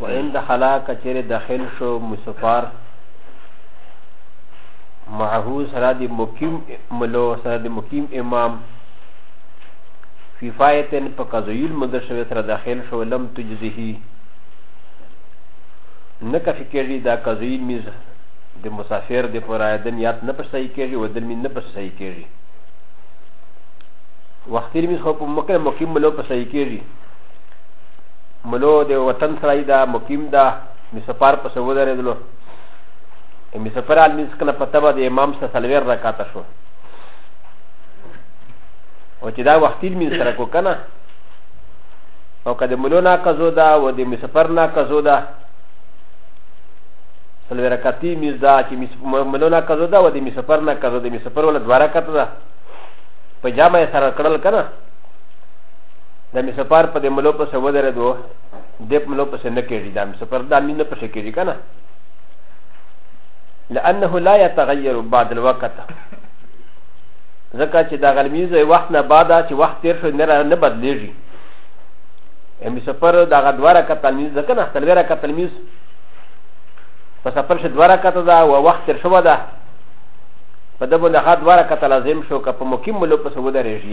و ان دخلا کچیر داخل شو مسفار معه سره د مقیم ملو سره د مقیم امام فی فایتن په قضیل مدر شوی سره داخل شو لم تجزه نه کفی کېږي دا قضیل میز د مسافر د پر آیدن یاد نه پر صحیح کېږي و دل می نه پر صحیح کېږي وختیر میز خو په مکه مقیم ملو پر صحیح کېږي ملو د وطن سړی دا مقیم دا می سفر په سو درېدلو می سفر ال میز کنه په تبه د امام سره سلویر رکعت شو او چې دا وختیل می سره کو کنه او کده ملو نا کزو دا و د می سفر نا کزو دا سلویر رکعتی میز دا چې ملو نا کزو دا و د می سفر نا کزو د می سفر ولا دوه رکعت دا په جامه سره کړل کنه د می سفر په د ملو په سه ودره دو د په ملو په سه نه کېږي دا می سفر دا می نه په سه کېږي کنه لانه لا يتغير بعد الوقت ځکه چې دا غلمیز وخت نه بعد چې وخت تیر شو نه نه بدلېږي می سفر دا غدواره کتل میز ځکه نه تلویره کتل میز په سفر شو دواره کتل دا او وخت تیر شو ده په دبو نه غدواره کتل لازم شو که په مقیم ملو په سه ودرېږي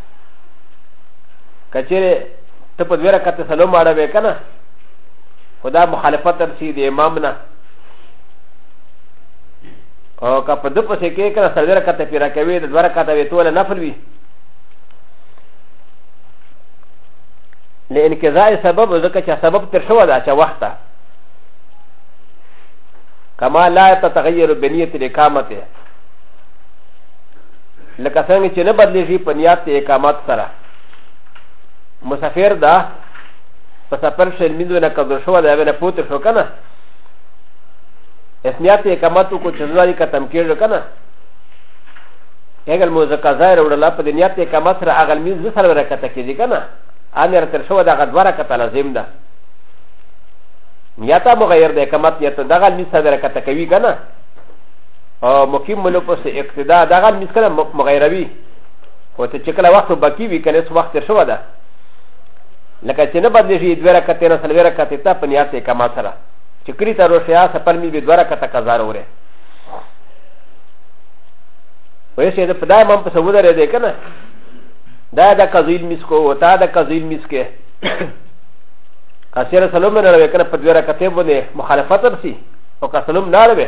کچره ته په دوه رکعت سلام اړه وې کنه خدا مخالفت تر سي د امام نه او که په دو پسې کې کنه سلام رکعت پیرا کوي د دوه رکعت وې توله نفل وي لانقضاء سبب ځکه چې سبب تر شو دا چې وخته كما لا تتغير بنيه الاقامه لکه څنګه چې نه بدلېږي په نیات د اقامت سره مسافر ده په سفر شل میندو نه کبر شو ده هغه نه پوته شو که نه اس نیات اقامت کو چې ځواري ختم کېږي که نه هغه مو ځکه ظاهر وړله په دې نیات اقامت سره هغه میز سره ورکته کېږي که نه ان را تر شو ده هغه دوه رکته لازم ده نیاتا مغیر ده اقامت نیاتا دغه میز سره ورکته کوي که نه او مقیم منو پس اقتدا دا غل مسکل مغیروی خو ته چکل وقت باقی وی کنه سو وقت شو ده لکه چې نه بدلی شي دوه رکعت نه سلوي رکعت ته په نیات کما سره چې کړی ته روشیا سپل می به دوه رکعت قضا وره وای شه ده په دای مم په سو ده رې ده کنه دا دا قضیل مسکو او تا دا قضیل مسکه کثیر سلام نه راوي کنه په دوه رکعت باندې مخالفت ورسي او که سلام نه راوي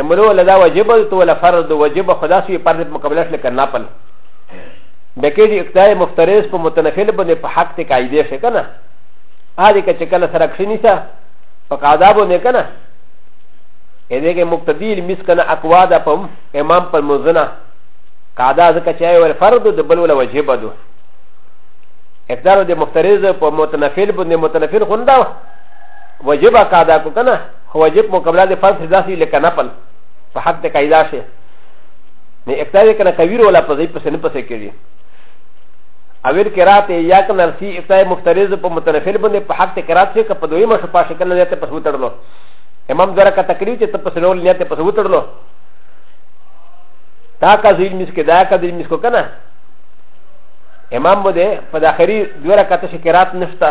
امرو لدا وجب تو ولا فرض وجب خدا سي فرض مقابله لك ناپل بكيجي اقتداء مفترض په متنفل بني په حق تي قاعده شي کنه هذه كتكلا سرقشني سا فقادا بني کنه اذا كان مقتدي المس کنه اقوا دا پم امام پر مزنا قاعده ذکر چاي ول فرض د بل ولا وجب دو اقتداء د مفترض په متنفل بني متنفل خندا وجب قاعده کو کنه خو واجب مقابله د فرض حدا سي لکه نفل په حق د قاعده شي نه اقتدار کنه کویر ولا په ځای پسې نه پسې کېږي اویر کرات یا کنه سی اقتدار مفترض په متنفل باندې په حق د کرات شي که په دویمه شپه شي کنه نیت پسې وتړلو امام دره کا تکلیف چې ته پسې نو نیت پسې وتړلو تا کا ځیل مس کې دا کا ځیل مس کو کنه امام بده په داخري دوه رکعت شکرات نشته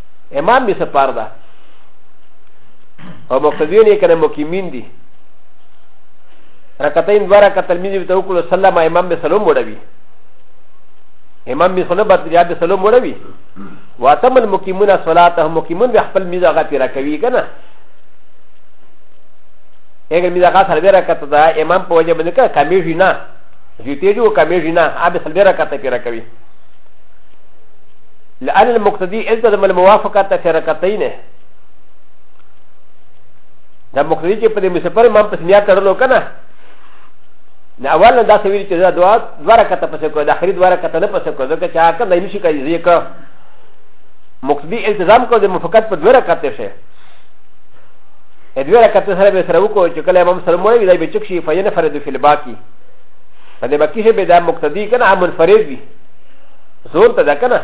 امام بي سفر ده او مقتدين يې کنه مقيمين دي رکتين دوه رکعت تلميذ به توکل سلام امام به سلام وړوي امام به سلام بد بیا به سلام وړوي واتم المقيمون صلاتهم مقيمون به خپل ميزه غا پیرا کوي کنه اگر ميزه غا سره به رکعت ده امام په وجه باندې کمیږي نه جوتېږي او کمیږي نه ابه سره به رکعت پیرا کوي لأن المقتدي التزم الموافقة في ركعتين دا مقتدي چې په دې مسفر امام پس نیا تړلو کنه نه اول نه دا سویل چې دا دعا دوه رکعته پسې کو دا خرید دوه رکعته نه پسې کو ځکه چې هغه نه نشي کوي ځکه مقتدي التزام کو د مفقت په دوه رکعته شي دوه رکعته سره به سره وکړو چې کله امام سره موړي دا به چک شي فین فرد فی الباقی په دې باقی شي به دا مقتدی کنه منفرد وي زور ته ده که نه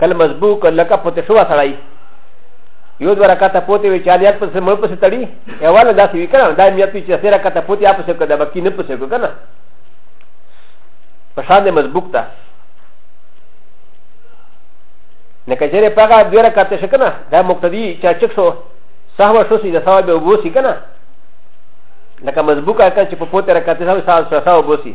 کله مضبوط کله لکه پوتې شوه سړی یو دوه رکعته پوتې وي چې الیات پسې مړ پسې تړي یواله داسې وي که نه دا نیت وي چې سې رکعته پوتې یا پسې که د بکي نه پسې که نه په شان دی مضبوط ده نه که چېرې په هغه دوه رکعته شي که نه دا مقتدي چې چک شو سهوه شو سي د سهوه به اوبو سي که نه لکه مضبوط که چې په پوتې رکعته سهوه سهوه اوبو سي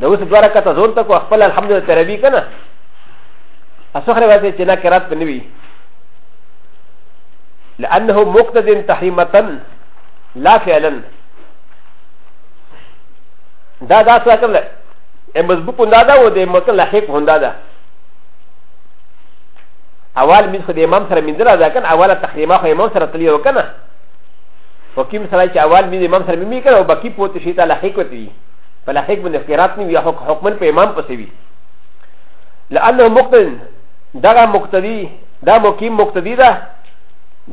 د اوس دوه رکعته زور ته کو خپل الحمدلله تربی کنه اسخره واسه چې نه قرات په نوي لانه مقتد تحریمتا لا فعلا دا دا څه کړل ا مضبوط هندا دا و دې مکه لحق هندا دا اول من خو د امام سره من درا دا کنه اوله تحریمه خو امام سره تلی وکنه وکیم سره چې اول من امام سره می کنه او باقی پوت شي ته لحق وتی په لحق باندې اختیارات نه وي حق حکمن په امام پسې وي لانه مقتدن دغه مقتدی دا مقیم مقتدی ده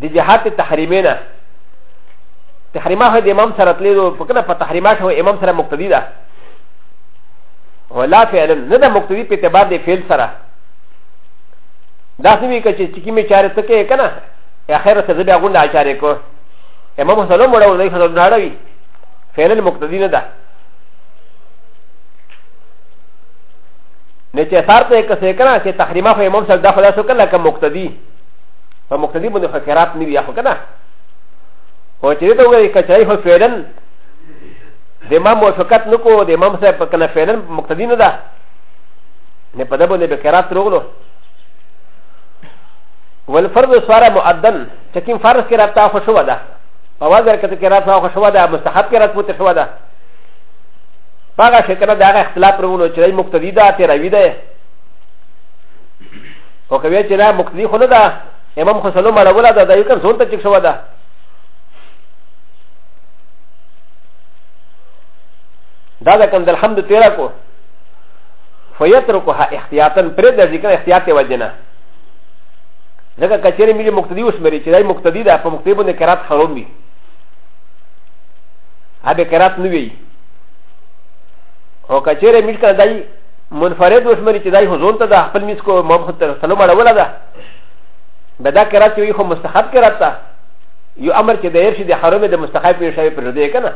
د جهات تحریمینه تحریمه د امام سره تللی دو په کنه په تحریمه شو امام سره مقتدی ده ولا فعلا نه ده مقتدی په اعتبار د فعل سره دا سمي که چې چکی می چاره تکه کنه اخر سره بیا غونډه اچاره کو امام سلام وړو نه خلک نه اړوي فعل المقتدي نه ده نه چې اثار ته که څه کنه چې تحریمه خو امام صاحب دا خدا سو کله که مقتدی په مقتدی باندې خو خیرات نه وي خو کنه خو چې ته وګورې کچای خو فعلن د امام موافقت نه کو د امام صاحب په کنه فعلن مقتدی نه ده نه په دې باندې به خیرات روغلو والفرض سواره مؤدن چې کوم فرض خیرات تا خو شو ده په وزر کې کې راځه خو شو ده مستحب کې راځه پوت شو ده هغه شي کنه دا هغه اختلاف پرونو چې راي مقتدي ده ته راوي ده او کوي چې نه مقتدي خو نه ده امام خو سلام علیه ولا ده دا یو کم زون ته چک شو ده دا ده کوم د الحمد تیرا کو فیترکها احتیاطا پرې د ذکر احتیاط وجنه لکه کچېرې ملي مقتدي وشمېري چې دای مقتدي ده په مقتدي باندې کرات حرام وي هغه کرات نه وي او کچېرې ملي کړه دای منفرد وشمېري چې دای حضور ته د خپل میس کو محمد صلی الله علیه وسلم اړوله ده به دا کرات یو خو مستحب کرات ده یو امر چې د هر شي د حرام د مستحب یو شی پر دې کنه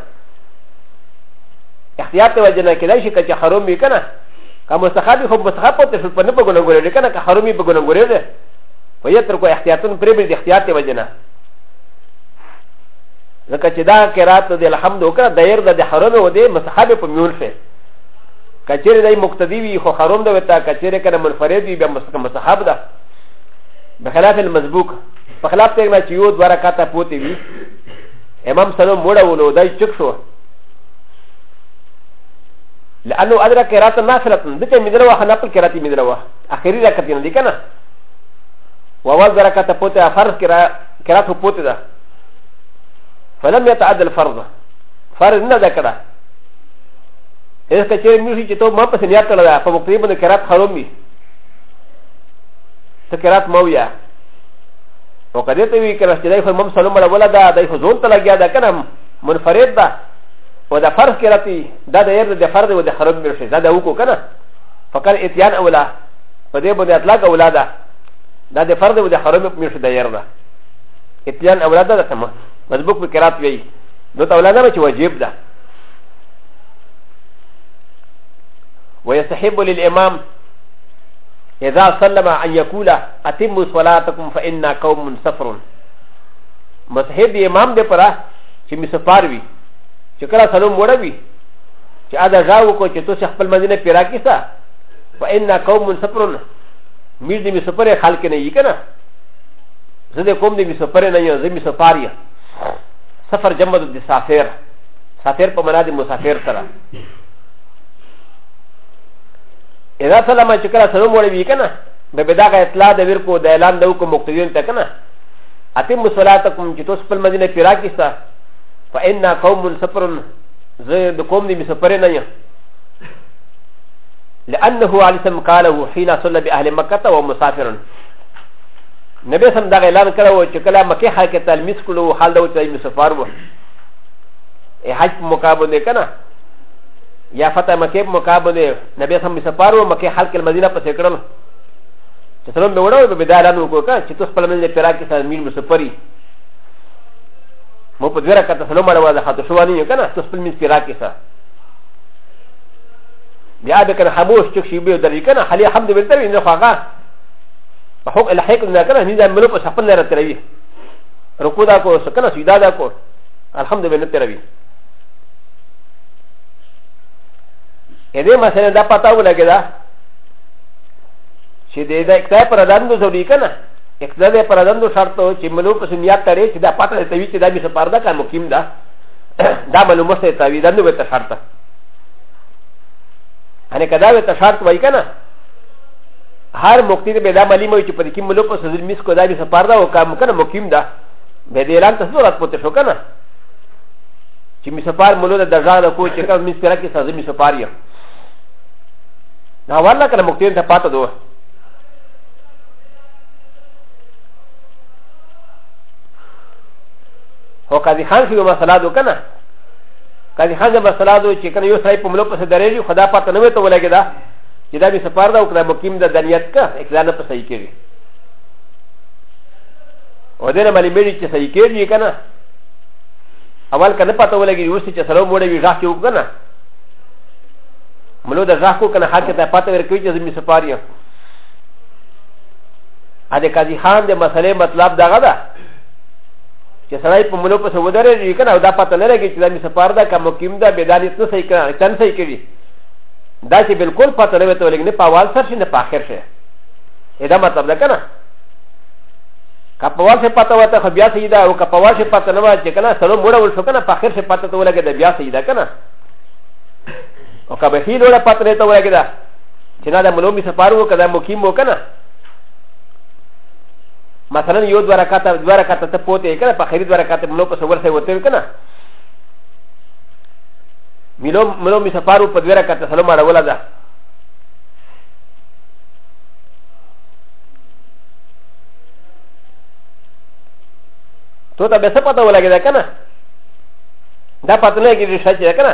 احتیاط ته وجنه کېدای شي که چې حرام وي کنه که مستخبي خو مستخب پته شو په نه په ګناه ګورې دی کنه که حرمي په ګناه ګورې دی په یې تر کو احتیاطون پرې بل احتیاط دی وجنه ځکه چې دا قرات د الحمد وکړه دایر د حرم و دی مستخبي په میون شي کچېره دای مقتدی وي خو حرم ده وتا کچېره کنه منفرد وي بیا مستحب ده بخلاف المسبوق په خلاف ته ما چې یو دوه رکعاته پوتې وي امام سلام وړه ولو دای چک شو لانه ادرا کرات نافله دته مدره وه نفل کرات مدره وه اخري رکعت نه دي کنه واول درکعت پوته فرض کرا کرات پوته ده فلم يتعد الفرض فرض نه ده کړه اس کچې میوشي چې ته ما په سنیا کړه ده په مقتدی باندې کرات خروم وي ته کرات مو یا او کدی ته وی کړه چې دای فرمم سلام ولا ده دای فزون ته لګیا ده کنه منفرد ده و د فرض کې راتی دا د ير د فرض و د خراب مې شي دا د وکو کنه فقط اتيان اولا په دې باندې اطلاق اولا ده دا د فرض و د خراب مې شي د ير ده اتيان اولا ده سم مزبوق په قرات وی نو ته اولا نه چې واجب ده ويستحب للامام اذا سلم ان يقول اتموا صلاتكم فانا قوم سفر مستحب امام دې پره چې مسفار وي چې کله سلام وړه وي چې ادا ژاو کو چې تاسو خپل مدینه پیرا کیسه فإن قوم سفرون میر دې می سفر خلک نه یې کنه زه دې کوم دې می سفر نه یم زه می سفر یم سفر جمع د سافر سافر په معنا د مسافر سره اذا سلام چې کله سلام وړي وی کنه به بدا کا اطلاع د ورکو د اعلان د حکم مقتدیون ته کنه اتم صلاتکم چې تاسو خپل مدینه پیرا کیسه فإنا قوم سفر زي دكوم دي مسفرين أيه لأنه عليه السلام قاله حين صلى بأهل مكة ومسافر نبي سم دغه اعلان کړو و چې کله مکه خلک ته تلمیس کړو حال دا و چې مسافر وو ای حج په موقع باندې کنه یا فتح مکه په موقع باندې نبی سم مسافر وو مکه خلک مدینه پسې کړل چې سلام به وړو به دا اعلان وکړو چې تاسو په لمن کې پیرا کې تلمیل مسافری مو په دوه رکعت سلام علیه ولا خاطر شو نه کنه تاسو په میز کې راکې سره بیا به کنه خاموش چک شي به درې کنه حالي حمد به درې نه خواغه په حق الحق نه کنه نه ملو په خپل نه راتروي رکوع دا کو سکنه سیدا دا کو الحمد لله تروي ا دې مسله دا پتا ولګی دا چې دې دا اکتای پر دان ګزولې کنه اقتداء د پردندو شرط و چې ملو په سنیات تړې چې دا پته ته وی چې دا به سپارده کا مقیم ده دا ملو مشته ته وی دنه وته شرط ان کدا وته شرط وای کنه هر مقتی به دا ملي مې چې په کې ملو په سزل میس کو دا به سپارده او کا مکنه مقیم ده به دې اعلان تاسو رات پته شو کنه چې می سپار ملو د دغه کو چې کوم میس کرا کې سزل می سپار یو دا والله کله مقتی ته پاته دوه هو قاضي خان سي مسله دو کنه قاضي خان به مسله دو چې کنه یو سړی په ملو پسې درېږي خدا پاته نه وي ته ولګي دا چې دا به سفر دا او کړه مقیم د دنیت کا اقرار نه پسې کېږي او دې نه ملي مېږي چې صحیح کېږي کنه اول کنه پاته ولګي اوس چې سره موړې وي ځاکې وکنه ملو د ځاکو کنه حق ته پاته ورکوي چې زمي سفر یې ا د قاضي خان د مسلې مطلب دغه ده چې سړی په ملو پسې ودرېږي که نه او دا پته نه لګي چې دا مې سفر ده که مقیم ده بې دا نیت نه صحیح کړه چند صحیح کوي دا چې بلکل پته نه وي ته ولګي نه په اول سر شي نه په آخر شي دا مطلب ده که نه که په اول شي پته وته خو بیا صحیح ده او که په اول شي پته نه وه چې که نه سړی موړه ول شو که نه په آخر شي پته ته ولګي دا بیا صحیح ده که نه او که بخیل وړه پته نه ته ولګي ده چې نه دا ملومي سفر وو کدا مقیم وو کنه مثلا یو دوه رکعات دوه رکعات ته پوتې کنه په خیر دوه رکعات ملو په سور سره وته کنه ملو ملو می سفارو په دوه رکعات سلام اړول ده تو ته به څه پته ولګی ده کنه دا پته نه کیږي شچې ده کنه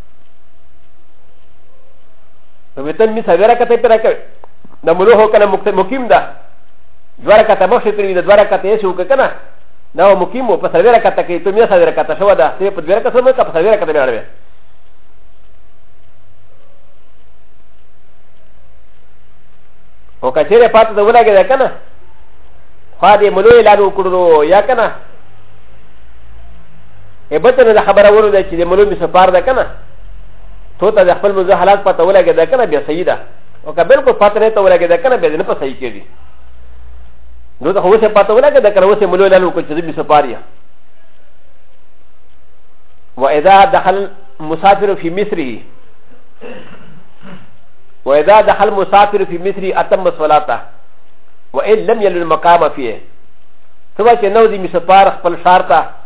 نو مې تل مې سویره کته پیرا کړ د ملو هو کنه مقیم ده دواره کته مخ شي کړی د دواره کته یې شو کنه دا مقیم په سویره کته کې ته مې سویره کته شو ده ته په دواره کته مې په سویره کته مې اړوي او کچېره پاتې ده ولګې ده کنه خو دې ملو اعلان وکړو یا کنه ا بچ نه خبره ورو ده چې د ملو می سفار ده کنه تو ته د خپل مزه حالات پته ولګې ده کنه بیا صحیح ده او که بالکل پته نه ته ولګې ده کنه بیا نه په صحیح کېږي نو ته اوسه پته ولګې ده کنه اوسه ملو لالو کو چې می سفار یا و اذا دخل مسافر في مصر و اذا دخل مسافر في مصر اتم صلاته و ان لم يلل مقام فيه ثم چې نو دې می سفار خپل شارته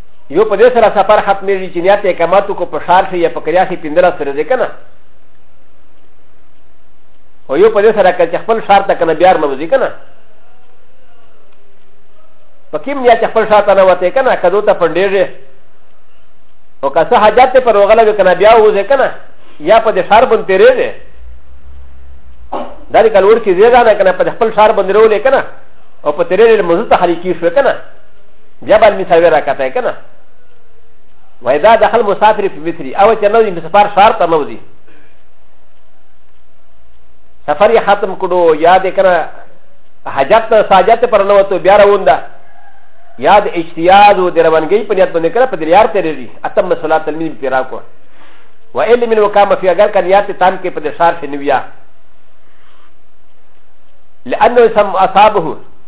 یو په دې سره سفر ختمېږي چې نیت یې کماتو کو په ښار شي یا په کریا شي پندله سره دی که نه او یو په دې سره که چې خپل ښار ته که نه بیار نه وځي که نه په کوم نیت چې خپل ښار ته نه وتې که نه که دوته پنډېږي او که څه حاجت دی پر وغله وي که نه بیا وځې که نه یا په دې ښار باندې تېرېږي دا دې که لوړ چې زیږه نه که نه په خپل ښار باندې رولې که نه او په تېرېږي موضوع ته خالي کېږي که نه بیا باندې می ساوی راکته کنه وای دا دخل مسافر په وتری او چې نو دې سفر شهر ته نو دي سفر یې ختم کړو یا دې کنه حاجت ته ساجت پر نو ته بیا راوندا یا د اجتیاد او د روانګي په نیت باندې کړه په دلیار ته لري اتم صلات تلمید پیرا کو و علم الوکام فی اگر کن یات تام کې په دشار شنویا لانه سم اصابه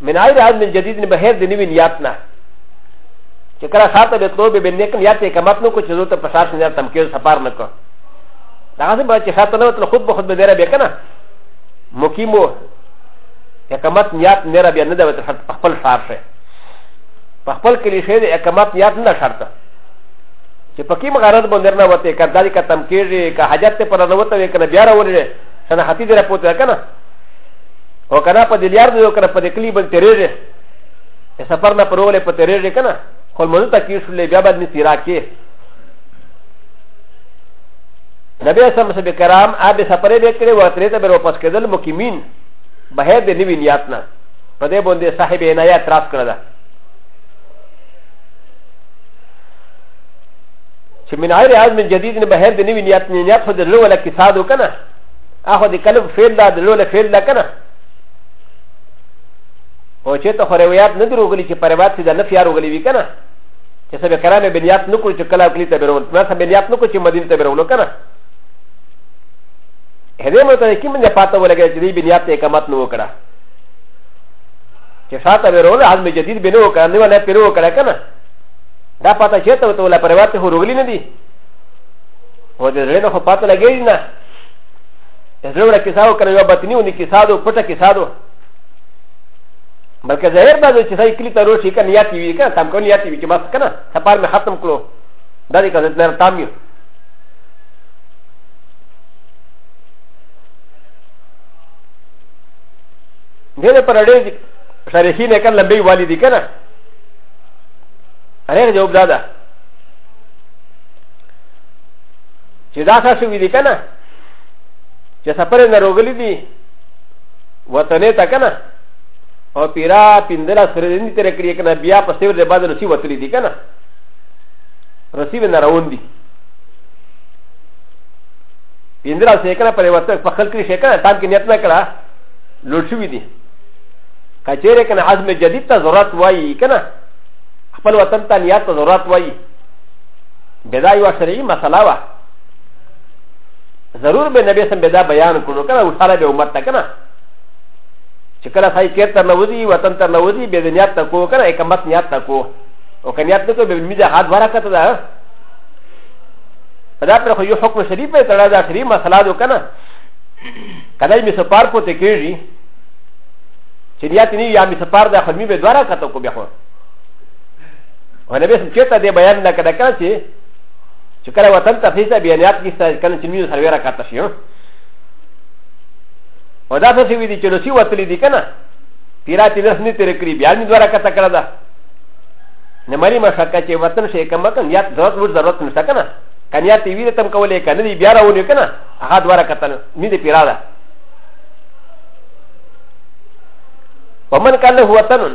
من غير عزم جديد بهر د نوي نيات نه چې کله سار ته به تلو به به نیک نيات یې کمت نو کو چې زه ته په سار سره تمکیز سفر نه کو دا هغه به چې سار ته نو تل خود به خود به ډیره به کنه مقیمو اقامت نیات نه را بیا نه ده تر خپل سار شه په خپل کلی شه د اقامت نیات نه شرط چې پکې مغرض باندې نه وته کړه دا که تمکیز که حاجت ته پر نه وته کنه بیا راولې سنه حتی دره پوتره کنه او کنه په دې لیار دی کنه په دې کلی بل تیرېږي سفر نه پرولې په تیرېږي کنه خو مونږ ته کې شولې بیا بعد می سیرا کې نبی اسلام صاحب کرام اب سفرې به کړې و ترې ته به واپس کېدل مقیمین بهر دې نیوی نیات نه په دې باندې صاحب عنایت اعتراض کړل ده چې من غیر عزم جدید نه بهر دې نیوی نیات نه نیات خو دې لوله کې ساده کنه اخو د کلب فعل دا د لوله فعل دا کنه او چې ته خو روایت نه دروغلی چې پر روایت د نفي اروغلی وی کنه چې سبه کرامه بنیات نه کول چې کلا کلی ته برول نه سبه بنیات نه کول چې مدینه ته برول کنه هدې مو ته کوم نه پاته ولګی چې دې بنیات ته اقامت نه وکړه چې شاته برول عزم جدید بنو وکړه نه ولا پیرو وکړه کنه دا پاته چې ته ته ولا پر روایت هو روغلی نه دی و د زړه نه خو پاته لګېږي نه زړه وړه کیسه وکړه یو بطني ونی کیسه ده پټه کیسه ده بلکې ظاهر به چې سړی کلي ته روشي که نیات وي که تم کو نیات وي چې بس که نه سفر مې ختم کړو دا دې که زه نه تام یو دې دې پر اړې شریخي نه کړ لمبي والي دي که نه هغه جواب دا ده چې دا څه شوي دي که نه چې سفر یې ناروغلي دي وطنې ته که نه او پیرا پندلاس ورځې نه تېرې کړي که نه بیا په سیور د بعد رسی وتلي دي که نه رسی به نه روان دي پندلاس یې که نه پرې ورته په خلک شي که نه تام کې نیت نه کړه لوټ شوي دي که چېرې که نه عزم جدید ته ضرورت وایي که نه خپل وطن ته نیت ته ضرورت وایي بدا یو شرعي مسله وه ضرور به نبی سم بدا بیان کړو کنه او سره به امت ته کنه چې کله سای کېر تر نوځي وطن تر نوځي به دنیا ته کو کنه اقامت نیات ته کو او کنه نیات ته کو به میده حد ورکته ده دا پر خو یو حکم شریف په تړه دا شریف مسله ده کنه کله می سپار پته کېږي چې نیات نه یا می سپار د خدمت به دواره کته کو به خو و نبی سم چیتا دی بیان دا کده کنا چی چی کلا وطن تا فیسا بیانیات کستا کنا چی میو سرویرا کاتا شیو و دا سا سوی دی چی لسی وطلی دی کنا پیرا تی نس نی تیر کری بیان می دوارا کتا کلا دا نماری ما شکا چی وطن شی کم کن یاد ضرورت روز ضرورت نشتا کنا کن یاد تیوی تم کولی کن دی بیارا ونیو کنا اخا دوارا کتا نی دی پیرا دا ومن کان له وطنن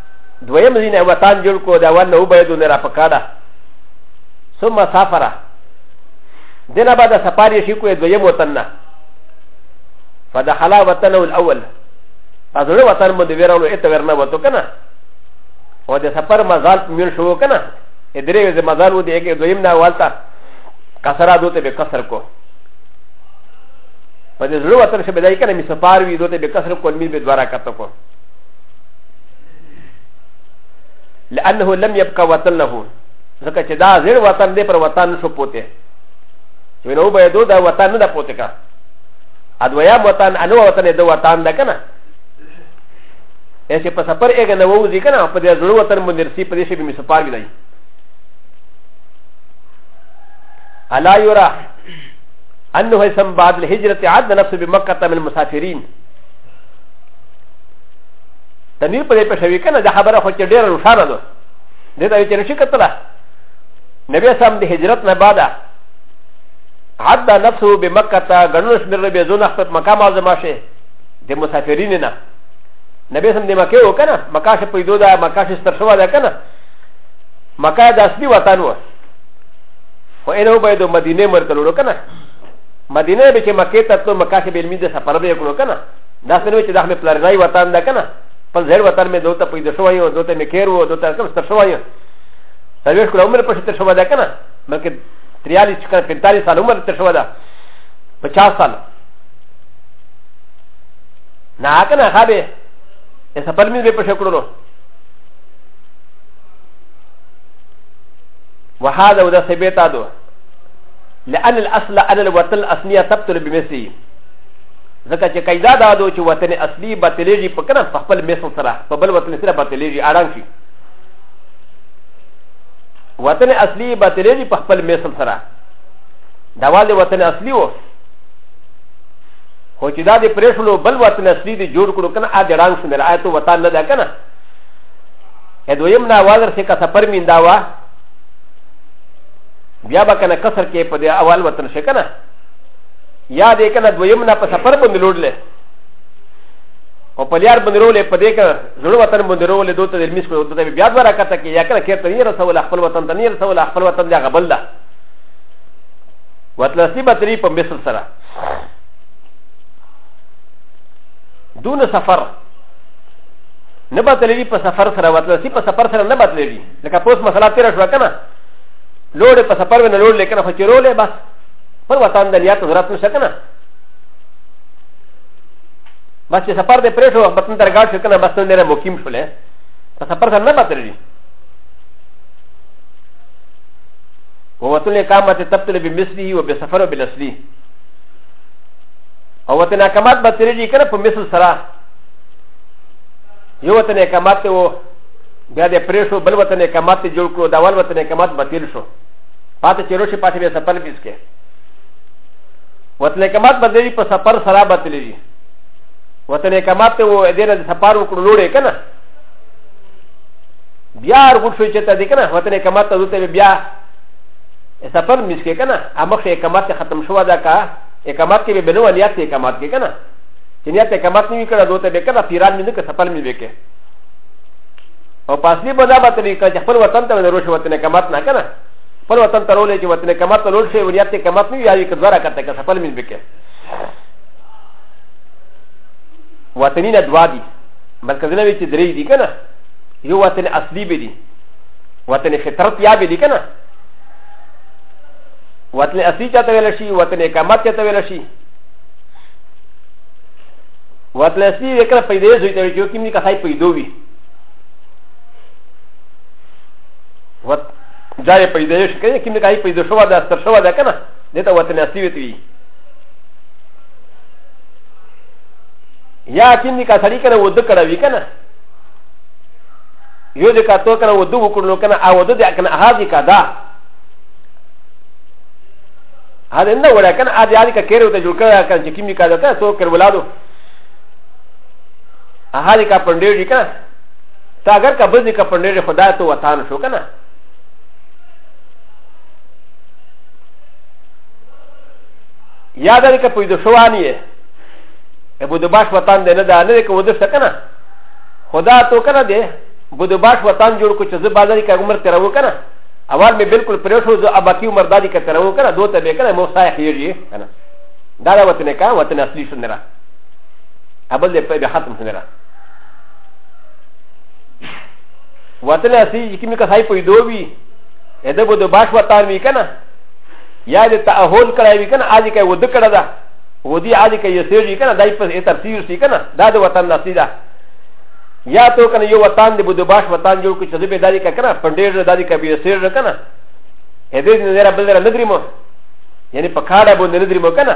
دویم ځینې وطن جوړ کو دا ونه وبایدو نه را پکاړه ثم سافره دنا بعد سفاري شي کو دویم وطن نه فدخل وطنه الاول فزړه وطن مو د ویرانو اته ورنه وته کنه او د سفر مزال مل شو کنه ادري ز مزال و دې کې دویم نه والتا کسرا دوته به کسر کو په دې زړه وطن شي بدای کنه می سفار وی دوته به کسر کو می به دوارا کته کو لانه لم يبقى وطن له ځکه چې دا زیر وطن دی پر وطن شو پوته چې نو به دو دا وطن نه دا پوته کا ادویا وطن انو وطن دو وطن دا کنه ایسے پس پر ایک نو وزی کنه په دې زړه وطن باندې رسی په دې شی به می سپار وی دی الا یرا انه اسم بعد الهجرت عد نفس بمکه من المسافرین د نیر په دې په شوي کنه دا خبره خو چې ډېر روښانه ده دې ته چې نشي کتله نبی سم د هجرت نه بعد حد نفسه بمکه تا غنوس مر به زون خپل مقام اعظم شي د مسافرین نه نبی سم د مکه و کنه مکه شه پیدو دا مکه شه ستر شو دا کنه مکه د اصلي وطن و خو اینه به د مدینه مرکلو کنه مدینه به چې مکه ته ته مکه شه به علمي د سفر به کړو کنه دا سره چې دا مې پلارنای وطن ده کنه په زړه وطن مې دوته پیدا شو یو دوته مې کېر وو دوته کم ستر شو یو سرویش کړه عمر پښه تر شو ده کنه مکه 43 کړه 45 سال عمر تر شو ده 50 سال نه کنه خابه ا س ف ر م ي ب ي ب ش ك ر ل و وهذا ودا سبيتا دو لان الاصل ان الوطن الاصليه تبطل بمثله ځکه چې قاعده دا ده چې وطن اصلي باطلېږي په کنه په خپل مثل سره په بل وطن سره باطلېږي اړان شي وطن اصلي باطلېږي په خپل مثل سره دا والي وطن اصلي و خو چې دا د پرېښلو بل وطن اصلي دی جوړ کړو کنه ا دې رنګ شنه راځي وطن نه ده کنه ا دویم نه وادر څخه کا سفر میندا وا بیا به کنه کسر کې په دې اول وطن شي کنه یا دې کنه دویم نه په سفر باندې لوړلې او په لیار باندې رولې په دې کنه زړه وطن باندې رولې دوی ته علمي سکول دوی بیا دوه راکته کې یا کنه کېرته نه رسول خپل وطن ته نه رسول خپل وطن دی غبل ده وتلسی بتری په مثل سره دون سفر نه بتللی په سفر سره وتلسی په سفر سره نه بتللی لکه پوس مسله تیر شو کنه لوړ په سفر ونه لوړ لیکنه خو چې رولې بس پر وطن د لیا ته ضرورت نشته کنه بس چې سفر دې پرې شو وطن ته راګار شو کنه بس نن لري مقیم شولې په سفر سره نه پاتې لري ووتل اقامت تبتل بمثله وبسفر وبالاسلی او وتن اقامت به ترېږي کنه په مثل سره یو وتن اقامت ته و بیا دې پرې شو بل وتن اقامت ته جوړ کړو دا ول وتن اقامت به تیر شو پاتې چې روشي پاتې به سفر پیس کې وطن کمات بدلی په سفر سره بتلی دي وطن کمات ته و دې نه سفر وکړو لوړې کنه بیا ورغوټ شو چې ته دې کنه وطن کمات ته دوته بیا سفر مس کې کنه امخ یې کمات ختم شو دا کا یې کمات کې به بنو الیات یې کمات کې کنه چې نیت یې کمات نه وکړه دوته به کنه پیران مې نه که سفر مې وکړه او په اصلي به دا به ترې کړه چې خپل وطن ته ونه روشي وطن کمات نه کنه خپل وطن ته رولې چې وطن کمات ته لوړ شي ونیات کمات نه وي یاري کدوارا کته که خپل مين بکې وطني نه دوا دي مرکزونه وي چې درې دي کنه یو وطن اصلي به دي وطن فطرت یا به دي کنه وطن اصلي چاته ویل شي وطن کمات چاته ویل شي وطن اصلي وکړه پیدا زوی ته چې کوم نه کسای پیدا وي و جای پیدایش کنه کوم کای پیدا شو دا ستر شو دا کنه دته وطن اصلي وتی یا کوم کا سړی کنه ود کړه وی کنه یو د کا تو کنه ود وکړو کنه او ود د کنه هاذی کا دا هذا نه ولا كان عادي عادي كيرو تجول كذا كان جكيمي كذا كذا سو كرولادو هغه دې کا پنډې دي کنه تا اگر کا بزنې کا پنډې دي خدای ته وطن شو کنه یا دا که په دې شوانی یې ابو دباش وطن دې نه دا نه کې ودرسته کنه خدا تو کنه دې ابو دباش وطن جوړ کو چې زه بازار کې عمر تیر و کنه اول مې بالکل پرې شو زه ابا کې عمر دادی کې تیر و کنه دوته به کنه مو صاحب یې کنه دا وطن کا وطن اصلي شنه ابل دې په ختم سره وطن اسی چې کومه کسای په دوه وی اده بده باش وطن وی کنه یا دې تأهل کړای وی کنه اځي کوي ود کړه دا ودی اځي کوي سیږي کنه دای په تفسیر شي کنه دا د وطن نسی دا یا تو کنه یو وطن دې بده باش وطن جوړ کړي چې به دای کنه پندیر دای کوي سیږي کنه اده دې نه بل نه درې مو یعنی په کاړه باندې نه درې مو کنه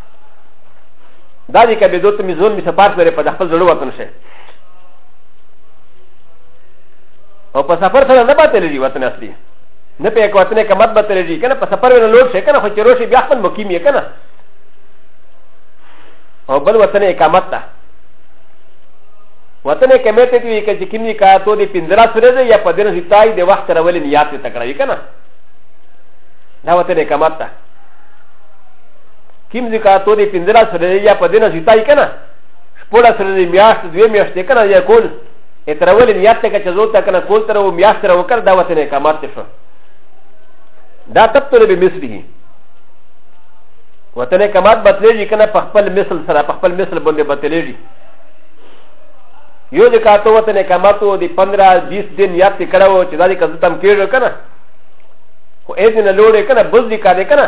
دا دې کبه دوت می زون می سپارت لري په خپل زړه وطن شه او په سفر سره نه باته لري وطن اصلي نه په یک وطن کې مت باته لري کنه په سفر ونه لوټ شي کنه خو چې روشي بیا خپل مقیم یې کنه او بل وطن اقامت ته وطن کې مې ته وی کې چې کیمې کا ته دې پندرا سره دې یا په دې نه زیتای د وخت راولې نیات ته کړی کنه دا وطن اقامت ته کیم ذکا تو دی پندرا سره یا په دینه زیتای کنه شپولا سره دی میاشت دوی میاشت کنه یا کول اترول نیت ته چې زو ته کنه کول تر و میاشت تر وکړ دا وته نه کمات شو دا تبتل به مثله وته نه کمات بتلېږي کنه په خپل مثل سره په خپل مثل باندې بتلېږي یو ذکا تو وته نه کمات و دی 15 20 دن یاد کړو چې دا دې کزتم کېږي کنه خو اې دې نه لوړې کنه بوز دې کړې کنه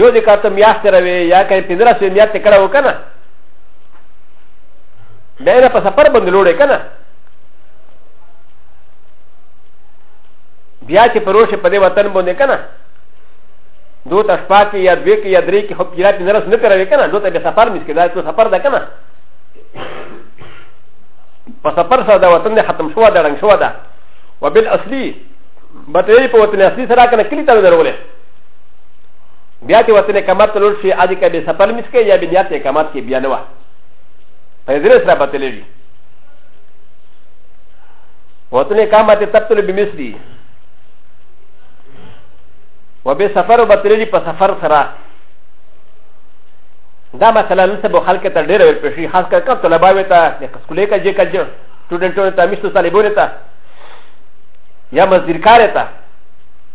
یو د کاته میاشتې راوي یا که پندرس وي میاشتې کړه و که نه بیا یې په سفر باندې لوړې که نه بیا چې پروش په دې وطن باندې که نه دو ته شپه کې یا دوې کې یا درې کې خو پیرا پندرس نه کړوي که نه دو ته بیا سفر مس کېدا چې سفر ده که نه په سفر سره د وطن د ختم شوه ده ړنګ شوه ده وبالاصلي بطريقه وتنسي سراكنا كلتا ودرولي بیا ته وطن کمات لور شي ادي کې به سفر مسکه یا به نیات کمات کې بیا نه و په دې سره به تللی وطن کمات تبتل بمصری و به سفر به تللی په سفر سره دا مثلا نن سبا خلک ته ډېر ور پېښي خاص کر کله طلبه وي ته د سکولې کا جې کا جې سټوډنټونو ته مشتو طالبونو ته یا مزدورکار ته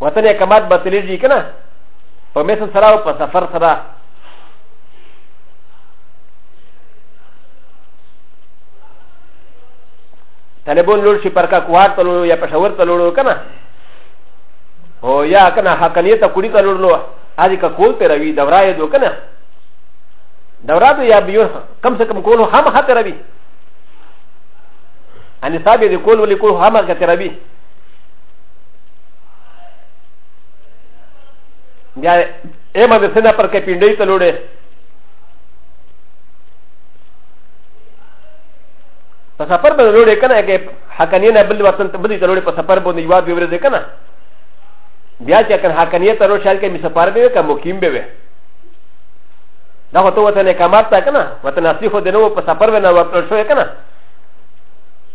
وطن اقامت بطلېږي که نه په مثل سره او په سفر سره طالبان لوړ شي پر کاکوار ته لوړو یا پشاور ته لوړو که نه او یا که نه حقانیه ته کوري ته لوړ نو هغې کاکول پرې راوي دورا یې دو که نه دورا به یا بیون کم سه کم کول هم ښه تېروي انصاب یې د کول ولې کول هم ښه تېروي بیا ای ما د سنه پر کې پینډې ته لوړې په سفر باندې لوړې کنه کې حقانیه نه بل وطن ته بلی ته لوړې په سفر باندې یو دی ورځ کنه بیا چې کنه حقانیه ته روشل کې می سفر به کوم مقیم به وي دا هو ته وطن کمات تا کنه وطن اصلي خو دنو په سفر باندې ورتل شو کنه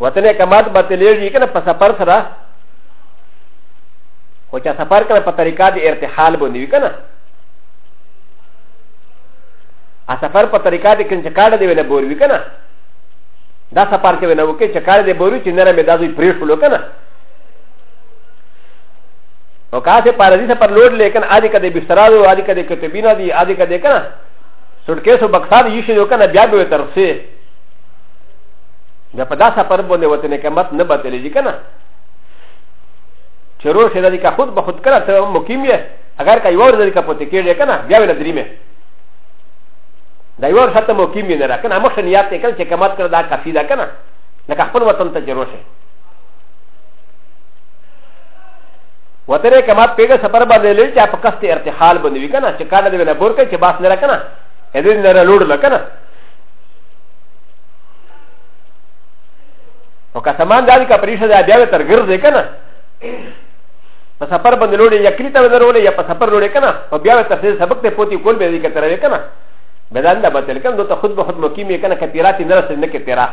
وطن کمات بتلیږي کنه په سفر سره خو چې سفر کنه په طریقه د ارتحال باندې وی کنه ا سفر په طریقه د کنه کاړه دی ولا بور وی کنه دا سفر کې ولا وکي چې کاړه دی بورو چې نره مې دازوی پریښ لو کنه او کاسه پارادي سفر لوړ لیکن ادي کده بسترادو ادي کده کتبینا دی ادي کده کنه سټکیسو بکساد یې شي کنه بیا به ترسه د په داسه پر باندې وته نه کمت نه بتلې دي کنه چې روز دې کا خود به خود کړه ته مقیم یې اگر کا یو ورځ کا پته کېږي کنه بیا ول درې مې دا یو ورځ ته مقیم یې نه را کنه مخ نه یاد کړ چې کمت کړه دا کافی ده کنه لکه خپل وطن ته جروشه وتره کمات پیګه سفر باندې لې چې په کست ارتحال باندې وی کنه چې کاله دې نه بور کې چې باس نه را کنه اې دې نه لوړ لکنه او که سامان دادی که پریشه دا بیا تر ګرځې که نه په سفر باندې لوړې یا کلي ته ودرولې یا په سفر لوړې که نه او بیا تر دې سبق ته پوتې کول بیا دې که تروې که نه بدان دا بتل کنه دوته خود به خود مقیم کنه کثیرات نه رسل نه کثیرا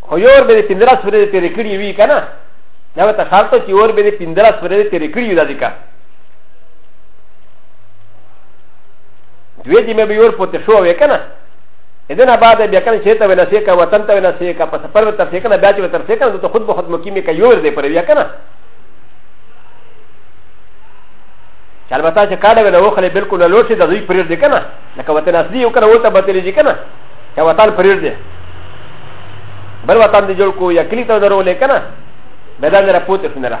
خو یور به پندرا سورې تیر کړی وی کنه دا ته خاطر چې یور به پندرا سورې تیر کړی وی دا ځکه دوی دې مې به یور پوتې شو وې کنه اذن بعد بیا کنه چې ته ونسې کا وطن ته ونسې کا په سفر ته څه کنه بیا چې ته څه کنه ته خود به خود مکیمه کا یور دې پر بیا کنه چې البته چې کاله ولا وخلې بالکل له لوټه د دوی پر دې کنه لکه وطن اصلي یو کنه وته به تلې دې کنه چې وطن پر دې بل وطن دې جوړ کو یا کلی ته درولې کنه بدل را پوتې سنره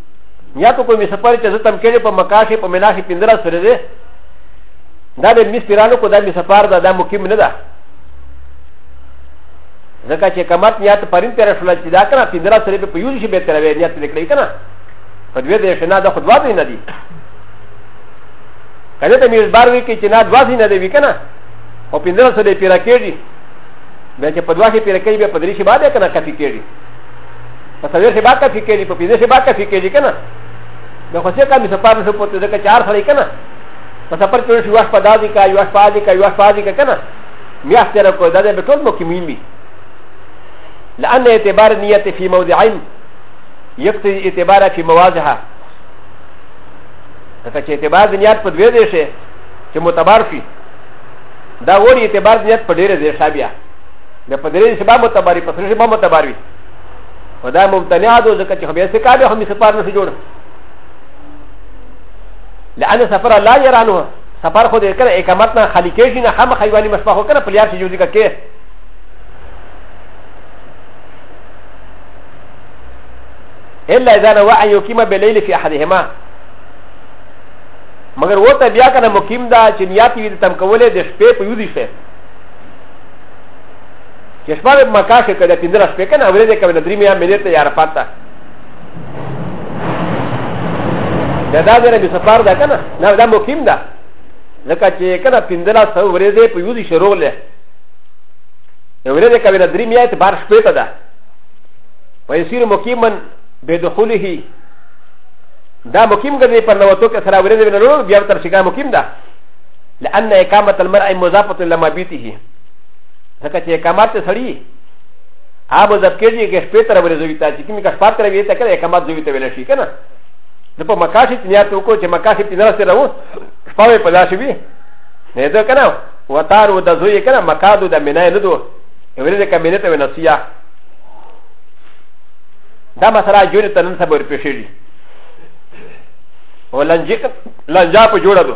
یا په کومې سفر چې زه تم کړی په مکه کې په منا کې پندرا سره دی دا د مس پیرانو کو دا مې سفر ده دا مقیم نه ده ځکه چې کمت نیت پرین تیر شول چې دا کنه پندرا سره په یوه شي به تر وې نیت لیکلی کنه په دوی دې شنه دا خدوا به نه دی کله ته مې بار وی کې چې نه دوا نه دی وی کنه او پندرا سره پیرا کېږي بیا چې په دوا کې پیرا کېږي بیا په درې شي باندې کنه کافي کېږي په سوي شي باکه فی کېږي په پېږي شي باکه فی کېږي کنه د خو څه کمی سفر نه پوتې ځکه چار سړی کنه په سفر کې شي واش په دادی کا یو واش په دادی کا یو واش په دادی کا کنه میاش تر کو دا به ټول مکمل وي لأن اعتبار النية في موضعين يقتضي اعتبارها في مواضعها ځکه چې اعتبار د نیت په دوه ځای شي چې معتبر شي دا وړي اعتبار د نیت په ډېر ځای شابیا د په ډېر ځای شباب معتبري په سره شباب معتبر وي و دا ممتنع دو ځکه چې خو بیا څه کار دی خو مې سفر نه شي جوړ لأن سفر لا يرانه سفر خو دې کړه اقامت نه خالي کېږي نه هم خیواني مشفا خو کړه پلیار شي جوړ کې الا اذا نوى ان يقيم بالليل في احدهما مگر و ته بیا کنه مقیم دا چې نیات وي د تم کولې د شپې په یودي شپه چې شپه د مکه شو که د پنځه ورځې شپې که نه ورځې کوي د درې میا مینې ته یا عرفات ته دا دا د نبي سفر ده که نه نه دا مقیم ده ځکه چې که نه پنځلس ورځې په یو دي شروع له ورځې کوي د درې میا ته بار شپې ته ده ويصير مقيما بدخوله دا مقيم قدر پر نوتو کې سره ورځې نه لرو بیا تر شګه مقيم ده لأن إقامة المرأة مضافة لما بيته ځکه چې اقامات ته سړی هغه ځب کېږي چې شپې تر ورځې زوی ته چې کومې که شپات تر ورځې ته کړه اقامات زوی ته ویل شي که نه نو په مکه شي نیت وکړو چې مکه شي پنځلس ته راو شپه به پیدا شي وي نه ده که نه وتار و د زوی که نه مکه دو د مینه نه دو ورځې که مینه ته وي نسیه دا مسله جوړې ته نن سبا ورپېښې دي او لنجا په جوړه دو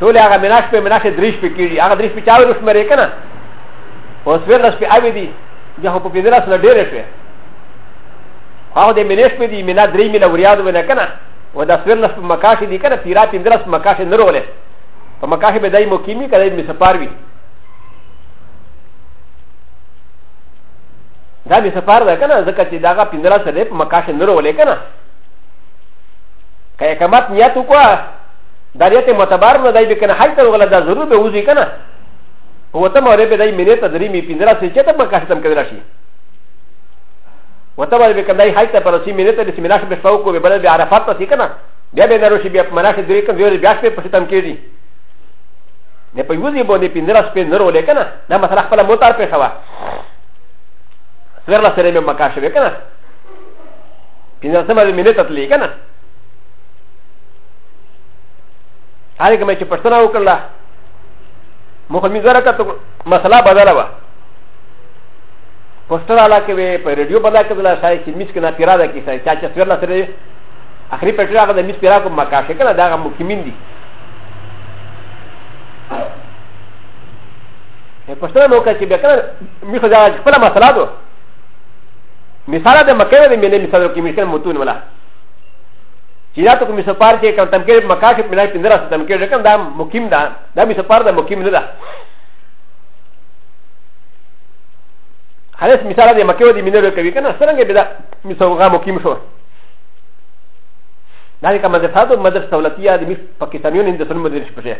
ټول هغه مناش په مناش دریش په کیږي هغه دریش په چاوي روش مری کنه اوس ور رس په اوی دي بیا خو په پیدل سره ډیر شوی هغه د مناش په دي منا درې منا وریاد ونه کنه و دا سور لس په مکاش دي کنه پیرا پیندل لس مکاش نه روله په مکاش به دای مقیمی کړي می سفار وی دا می سفار ده کنه ځکه چې داغه پیندل سره په مکاش نه روله کنه که یې کمت نیت وکړه دا نیت یې معتبر نه دی بکنه حج ته وغله دا ضرور به وځي که نه په وته مورې به دی مینې ته درې مې پنځه راسې چې ته به کاش تم کېدلی شي وته به کنه دی حج ته پر رسي مینې ته د سیمیناش به شپه وکړو به بل بیا عرفات ته که نه بیا به نه روشي بیا په مناش درې کوم بیا بیا شپې پسې تم کېږي نه په یوځي باندې پنځه راس پې نه رولې که نه دا مثلا خپله موتار پېښه وه سره سره مې مکاشه وې که نه پنځه سمه دې ملت تللی کنه هر کومه چې پښتنه وکړه مخه مې زره کته مسله بدله وه پوسټر علا کې وي په رادیو بدلا کې دلا شای چې میس کې نه پیرا ده کې شای چا چې سره سره اخري پټر هغه د میس پیرا کوم مکاشه کنه دا هغه مکمین دي پښتنه نو کې چې به کنه میخه دا خپل مسله ده مثال د مکه د مینې مثال کې مشن متون ولا چې دا ته کوم سفر چې کوم تم کې مکه کې مینه پندره ست تم کې کوم دا مقیم دا دا می سفر دا مقیم نه دا خلاص مثال د مکه د مینې کوي کنه څنګه به دا می سوغه مقیم شو دا کوم مدرسه د مدرسه دولتیه د پاکستانیو نه د سن مدرسه پشه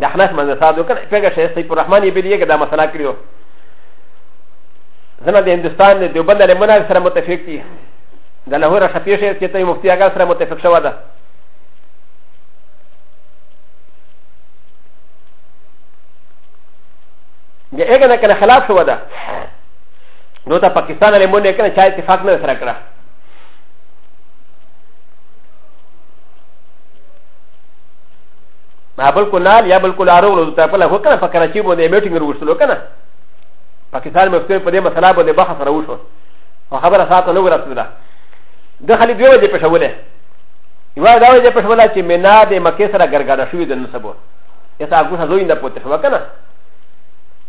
د خلاص مدرسه د کنه پیګه شې سي پر رحماني به دیګه دا مسله کړیو زنه د هندستان د دیوبند له مناظر سره متفق دي د لاهور شفیع شیخ چې ته مفتی هغه سره متفق شوی ده د هغه نه کنه خلاف شوی ده نو ته پاکستان له مونږ نه کنه چا اتفاق نه سره کړه ما بل کو نال یا بل کو لارو له ته په لغه کنه په کراچي باندې میټینګ وروستلو کنه پاکستان مفتي په دې مسله باندې بحث سره وشو او خبره ساته نه ورسېده د خالي دوه وجې پښولې یوه دا وجې پښوله چې مینا د مکې سره ګرګاډه شوې د نسبو یسا ګوسه زوی نه پوتې شوه که نه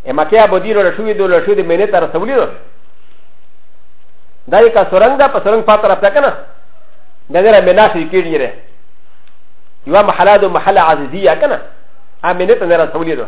ا مکې ابدي لوړه شوې د لوړه شوې د مینې ته رسولي ده دا یې کا سرنګ ده په سرنګ پاته رافته که نه د دې را مینا شي کېږي ره یوه محله د محله عزیزیه که نه ا مینې ته نه رسولي ده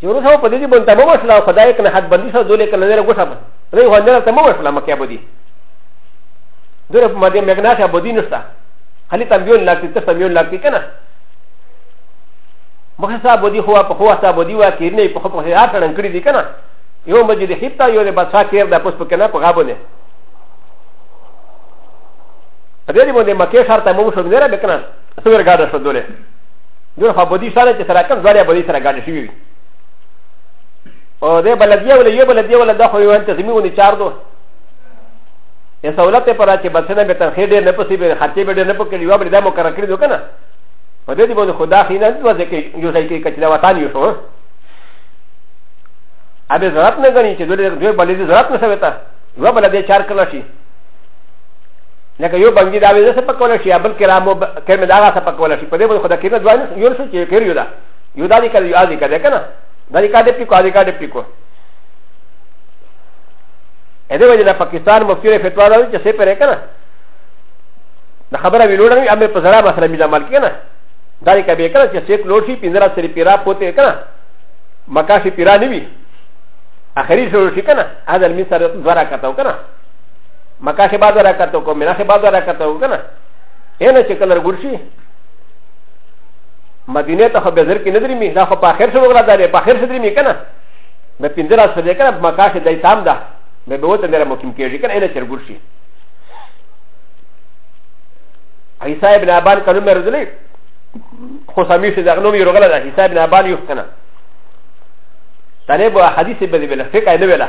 چې ورو شو په دې باندې تمام وشله خدای کنه حد بندي سره دولې کنه نه غوښه به نه یو نه تمام وشله مکه بودی دغه په مده مګنا شه بودی نشته خلی تمبیون لاکتی ته تمبیون لاکتی کنه مخه صاحب بودی خو په خو صاحب بودی وا کې نه په خو په هر څنګه کړی دی کنه یو مسجد حتا یو د بادشاہ کېر د پوس په کنه په غابونه په دې باندې مکه شهر ته مو شو نه را بکنه څو ورګاډه شو دوله نور خو بدی شانه چې سره کم دوړیا بدی سره ګاډي شوی وي او دې بلدیه ولې یو بلدیه ولې دا خو یو انتظامی ونی چار دو یې سہولت پر چې بسنه به تنخې ډېر نه پسی به خرچې به ډېر نه پکې یو بل دا مو کار کړی دو کنه په دې دې باندې خدا خینه د وځه کې یو ځای کې کچلا وطن یو شو ا به ضرورت نه غني چې دوی دوی بلې ضرورت نه سوي تا دوی بلدیه چار کړل شي لکه یو بنګي دا وې څه پکول شي بل کرامو کمه دا څه پکول شي په دې باندې خدای کینه دوه نه یو څه چې کړیو دا یو دا دې کړی یو دې کړی کنه دا دې کړی پی کو دې کړی پی کو ا دې وجه دا پاکستان مفتي له فتوا دا چې څه پرې کنه دا خبره ویلوړ نه امه په زړه مسله میدا مال کنه دا دې کبه کنه چې څه لوټ شي پندرا سری پیرا پوتې کنه مکاشي پیرا نیوي اخري شروع شي کنه هذا المثال دوارا کتاو کنه مکا شي بعد راکته کو مینا شي بعد راکته کو کنه هنه چې کلر ګور شي مدینه ته خو به زر کې ندري می دا خو په اخر سره وګړه ده په اخر سره می کنه مې پنځه راس سره کنه مکا شي دای تام ده مې به وته مېره مقیم کېږي کنه هنه چر ګور شي عیسی ابن ابان کلو مې رزلې خو سمې شي دغه نوم یې رغله ده عیسی ابن ابان یو کنه طالب حدیث به دې بل فقہ نه ویلا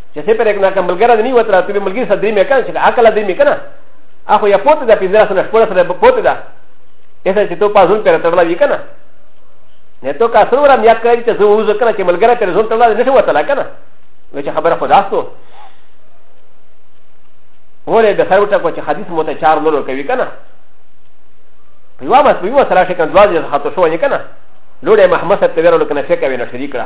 چې څه پر یک ناکه ملګری د نیوت راتوي ملګری سره درې مې کړه چې عقل درې مې کړه اخو یا پوت ده پنځه سره شپږ سره پوت ده ایسا چې تو پازون پر تړلا وی کنه نه تو کا سره ورم یا کړی چې زه وز کنه چې ملګری پر زون تړلا نه شو وتلا کنه نو چې خبره خدا ستو وره به سره وټه کو چې حدیث مو ته چار لور کوي کنه په یو بس په یو سره شي کنه دواځه خاطر شو نه کنه لوړې محمد ته ورول کنه فکر وینه شریک کړه